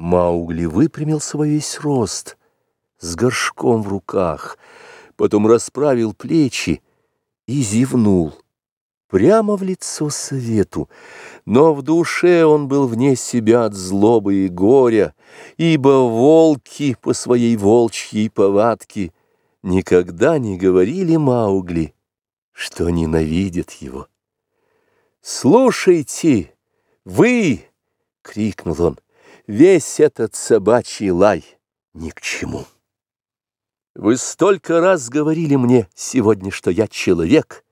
Маугли выпрямился во весь рост, с горшком в руках, потом расправил плечи и зевнул прямо в лицо совету, но в душе он был вне себя от злобы и горя, ибо волки по своей волчьей повадке никогда не говорили Маугли, что ненавидят его. «Слушайте, вы!» — крикнул он. «Весь этот собачий лай ни к чему. Вы столько раз говорили мне сегодня, что я человек»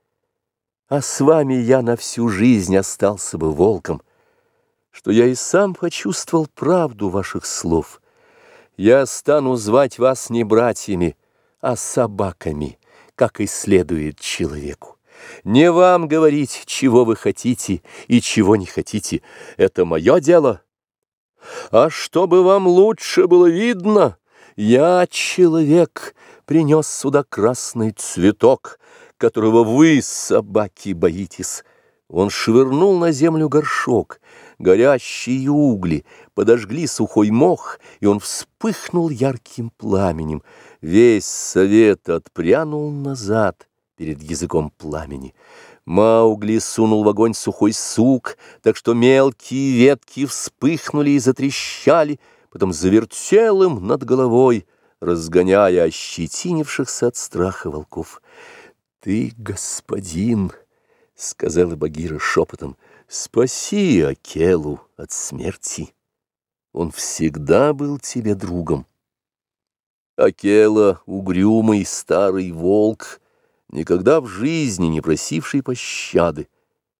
а с вами я на всю жизнь остался бы волком, что я и сам почувствовал правду ваших слов. Я стану звать вас не братьями, а собаками, как и следует человеку. Не вам говорить, чего вы хотите и чего не хотите, это мое дело. А чтобы вам лучше было видно, я, человек, принес сюда красный цветок, которого вы, собаки, боитесь. Он швырнул на землю горшок, горящие угли, подожгли сухой мох, и он вспыхнул ярким пламенем. Весь совет отпрянул назад перед языком пламени. Маугли сунул в огонь сухой сук, так что мелкие ветки вспыхнули и затрещали, потом завертел им над головой, разгоняя ощетинившихся от страха волков. «Ты, господин!» — сказала Багира шепотом, — «спаси Акелу от смерти. Он всегда был тебе другом». Акела, угрюмый старый волк, никогда в жизни не просивший пощады,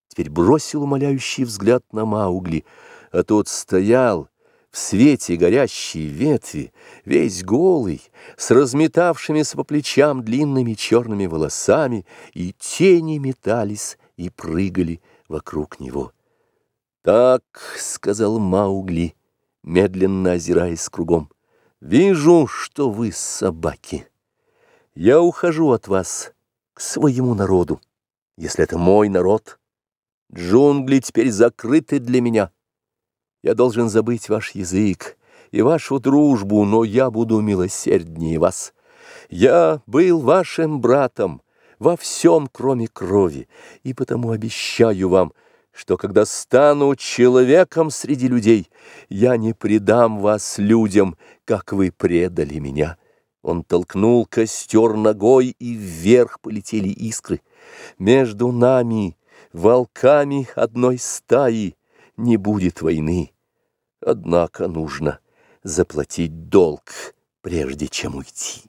теперь бросил умоляющий взгляд на Маугли, а тот стоял, в свете горящей ветви, весь голый, с разметавшимися по плечам длинными черными волосами, и тени метались и прыгали вокруг него. «Так», — сказал Маугли, медленно озираясь кругом, — «вижу, что вы собаки. Я ухожу от вас к своему народу, если это мой народ. Джунгли теперь закрыты для меня». Я должен забыть ваш язык и вашу дружбу, но я буду милосерднее вас. Я был вашим братом во всем, кроме крови, и потому обещаю вам, что когда стану человеком среди людей, я не предам вас людям, как вы предали меня». Он толкнул костер ногой, и вверх полетели искры. Между нами, волками одной стаи, не будет войны. Однако нужно заплатить долг, прежде чем уйти.